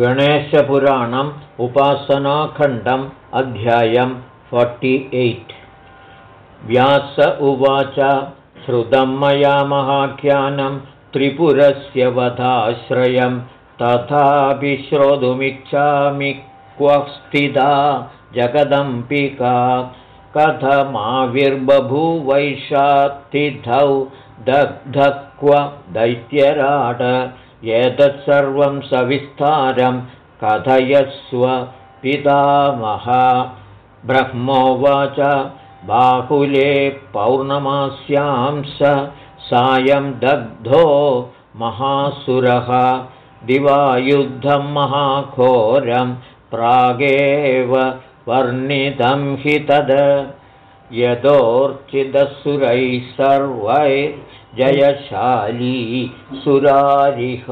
गणेशपुराणम् उपासनाखण्डम् अध्यायम् forty eight. Vyasa उवाच श्रुतं मया महाख्यानं त्रिपुरस्य वधाश्रयं तथापि श्रोतुमिच्छामि क्व स्थिता जगदम्पिका कथमाविर्बभूवैषात्तिथौ दग्धक्व दैत्यराट एतत्सर्वं सविस्तारं कथयस्व पितामह। ब्रह्मोवाच बाहुले पौर्णमास्यां स सायं दग्धो महासुरः। दिवायुद्धं महाघोरं प्रागेव वर्णितं हि तद् यतोर्चिदसुरैः सर्वैर्जयशाली सुरारिः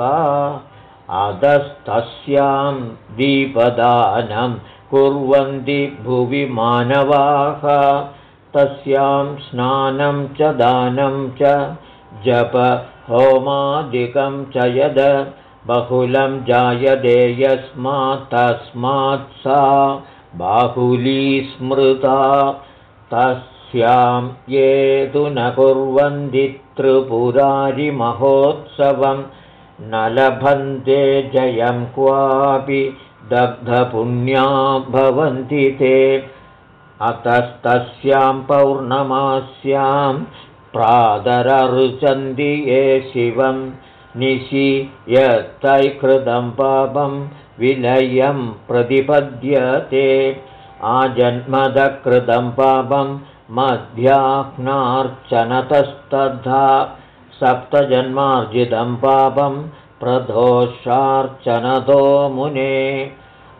अधस्तस्यां दीपदानं कुर्वन्ति भुवि मानवाः। तस्यां स्नानं च दानं च जप होमादिकं च यद्। बहुलं जायते यस्मात् तस्मात् सा बाहुली स्मृता तस्यां ये तु न कुर्वन्ति त्रिपुरारिमहोत्सवं न लभन्ते जयं क्वापि दग्धपुण्या भवन्ति ते। अतस्तस्यां पौर्णमास्यां प्रादररुचन्ति ये शिवं। निशि यत्तैकृतं पापं विलयं प्रतिपद्यते आजन्मदकृतं पापं मध्याह्नार्चनतस्तथा सप्तजन्मार्जितं पापं प्रदोषार्चनतो मुने।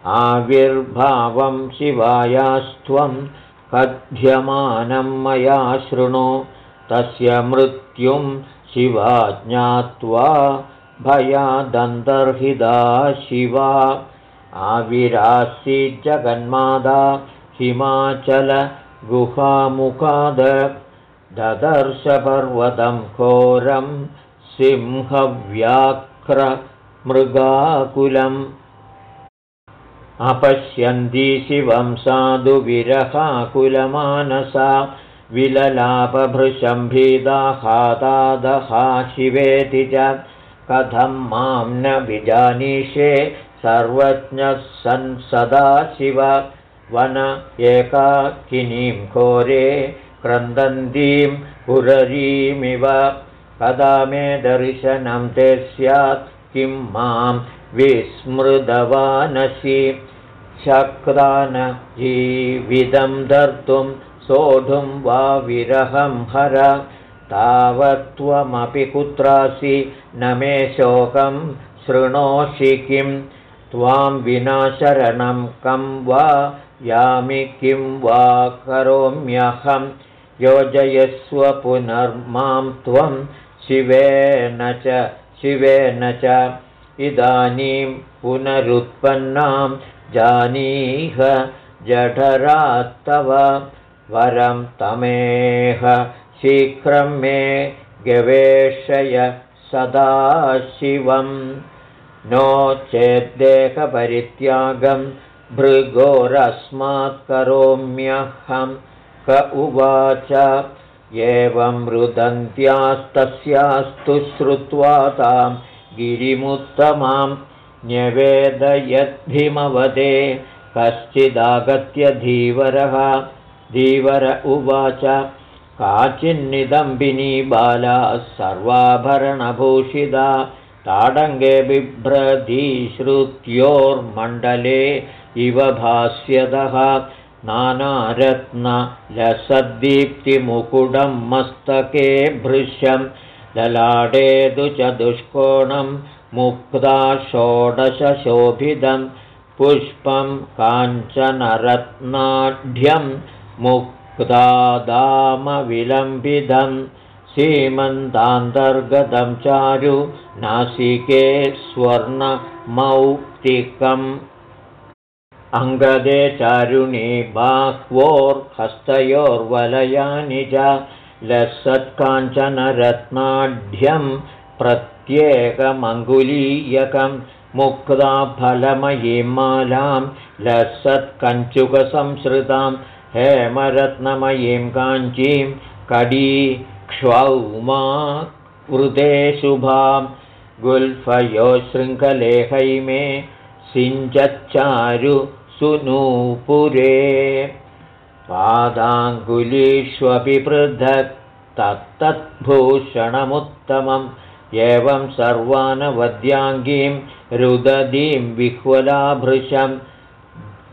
आविर्भावं शिवायास्त्वं कथ्यमानं मया शृणु तस्य मृत्युं शिवा ज्ञात्वा भयादन्तर्हिदा शिवा आविरासि जगन्मादा हिमाचलगुहामुखाद ददर्शपर्वतं घोरं सिंहव्याघ्रमृगाकुलम्। अपश्यन्ति शिवं साधु विरहाकुलमानसा विललापभृशं भीदाहादादहा शिवेति च कथं मां न विजानीषे सर्वज्ञः सन् सदा शिव वन एकाकिनीं घोरे क्रन्दन्तीं पुररीमिव। कदा मे दर्शनं ते स्यात् किं मां विस्मृतवानसि। शक्रान जीविदं धर्तुं सोढुं वा विरहं हर। तावत्त्वमपि कुत्रासि न मे शोकं शृणोषि किम् त्वां विना शरणं कं वा यामि किं वा करोम्यहं। योजयस्व पुनर्मां त्वं शिवेन च शिवेन च। इदानीं पुनरुत्पन्नां जानीह जठरात्तव वरं तमेह। शीघ्रं मे गवेषय सदाशिवम् नो चेद्देहपरित्यागं भृगोरस्मात् करोम्यहं क उवाच। एवं रुदन्त्यास्तस्यास्तु श्रुत्वा तां गिरिमुत्तमां न्यवेदयद्धिमवदे कश्चिदागत्य धीवरः धीवर उवाच काचिन्निदम्बिनी बाला सर्वाभरणभूषिता ताडङ्गे बिभ्रतीश्रुत्योर्मण्डले इव भास्यतः नानारत्नलसद्दीप्तिमुकुडं मस्तके भृश्यं ललाडेदु च दुष्कोणं मुक्ता षोडशशोभितं पुष्पं काञ्चनरत्नाढ्यं मुक्तादामविलम्बितम् सीमन्तान्तर्गतं चारु नासिके स्वर्णमौक्तिकम्। अङ्गदे चारुणी बाह्वोर्हस्तयोर्वलयानि च लसत्काञ्चनरत्नाढ्यं प्रत्येकमङ्गुलीयकं मुक्ता फलमयीं मालां लसत्कञ्चुकसंसृतां हेमरत्नमयीं काञ्चीं कडी क्ष्वौमा वृते शुभां गुल्फयो शृङ्खलेहैमे सिञ्चच्चारु सुनूपुरे पादाङ्गुलीष्वपि पृथक् तत्तद्भूषणमुत्तमम् एवं सर्वानवद्याङ्गीं रुदधीं विह्वलाभृशं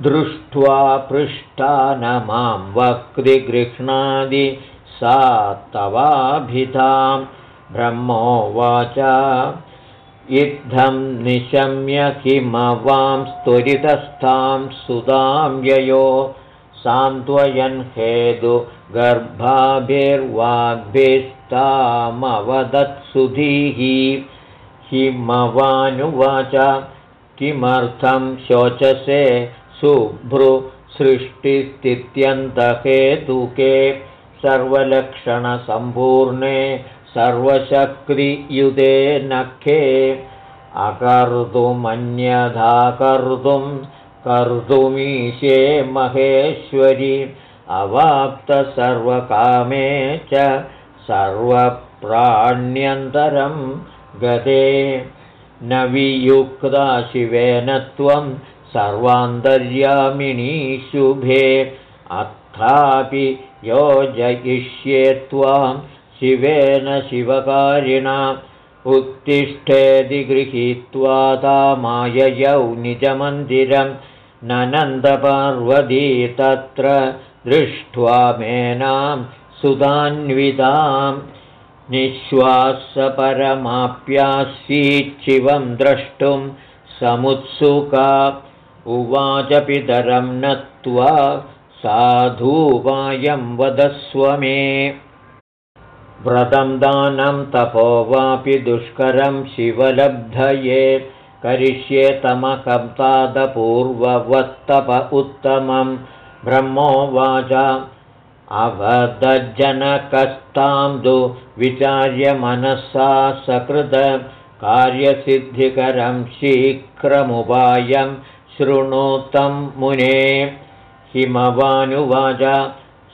दृष्ट्वा पृष्टा न मां वक्ति गृह्णादि सा तवाभिधां ब्रह्मोवाच। इत्थं निशम्य किमवां त्वरितस्थां सुतां ययो। सान्त्वयन् हेतु गर्भाभिर्वाग्भिस्तामवदत्सुधीः हिमवानुवाच। किमर्थं शोचसे शुभ्रुसृष्टिस्थित्यन्तहेतुके सर्वलक्षणसम्पूर्णे सर्वशक्तियुते नखे। अकर्तुमन्यथा कर्तुं कर्तुमीशे महेश्वरि। अवाप्तसर्वकामे च सर्वप्राण्यन्तरं गते। न वियुक्ता शिवेन त्वं सर्वान्तर्यामिणी शुभे अथापि योजयिष्ये त्वां शिवेन शिवकारिणा उत्तिष्ठेति गृहीत्वा तामाययौ निजमन्दिरं। ननन्दपार्वती तत्र दृष्ट्वा मेनां सुधान्वितां। निःश्वासपरमाप्यासीच्छिवं द्रष्टुं समुत्सुका। उवाच पितरं नत्वा साधूपायं वदस्व मे। व्रतं दानं तपो वापि दुष्करं शिवलब्धये। करिष्ये तमकप्तादपूर्ववत्तप उत्तमं। ब्रह्मोवाच अवदज्जनकस्तां दु विचार्य मनसा सकृत कार्यसिद्धिकरं शीघ्रमुपायं शृणुतं मुने हिमवानुवाच।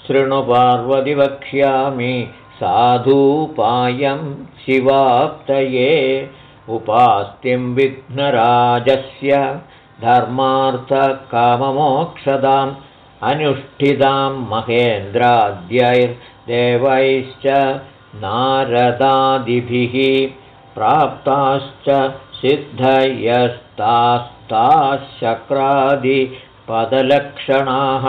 शृणु वक्ष्यामि साधूपायं शिवाप्तये। उपास्तिं विघ्नराजस्य धर्मार्थकाममोक्षदाम् अनुष्ठितां महेन्द्राद्यैर्देवैश्च नारदादिभिः प्राप्ताश्च सिद्धयस्तास्ताशक्रादिपदलक्षणाः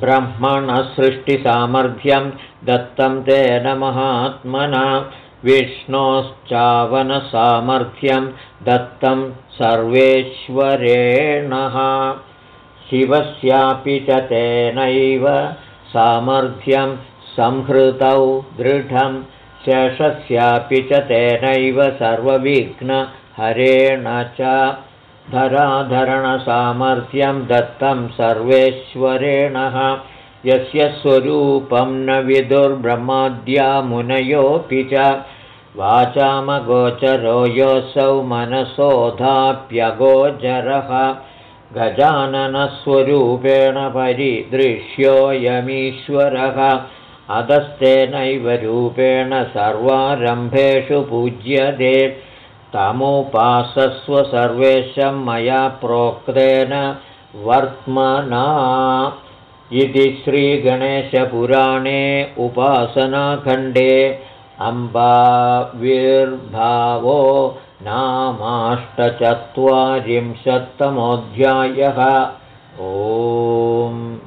ब्रह्मणसृष्टिसामर्थ्यं दत्तं तेन महात्मना विष्णोश्चावनसामर्थ्यं दत्तं सर्वेश्वरेणः शिवस्यापि च तेनैव सामर्थ्यं संहृतौ दृढं शेषस्यापि च तेनैव सर्वविघ्नहरेण च धराधरणसामर्थ्यं दत्तं सर्वेश्वरेणः। यस्य स्वरूपं न विदुर्ब्रह्माद्या मुनयोऽपि च। वाचामगोचरो योऽसौ मनसोधाप्यगोचरः गजाननस्वरूपेण परिदृश्योऽयमीश्वरः अधस्तेनैव रूपेण सर्वारम्भेषु पूज्यते तमुपासस्व सर्वेशं मया प्रोक्तेन वर्त्मना इति श्रीगणेशपुराणे उपासनाखण्डे अम्बाविर्भावो नामाष्टचत्वारिंशत्तमोऽध्यायः। ओम्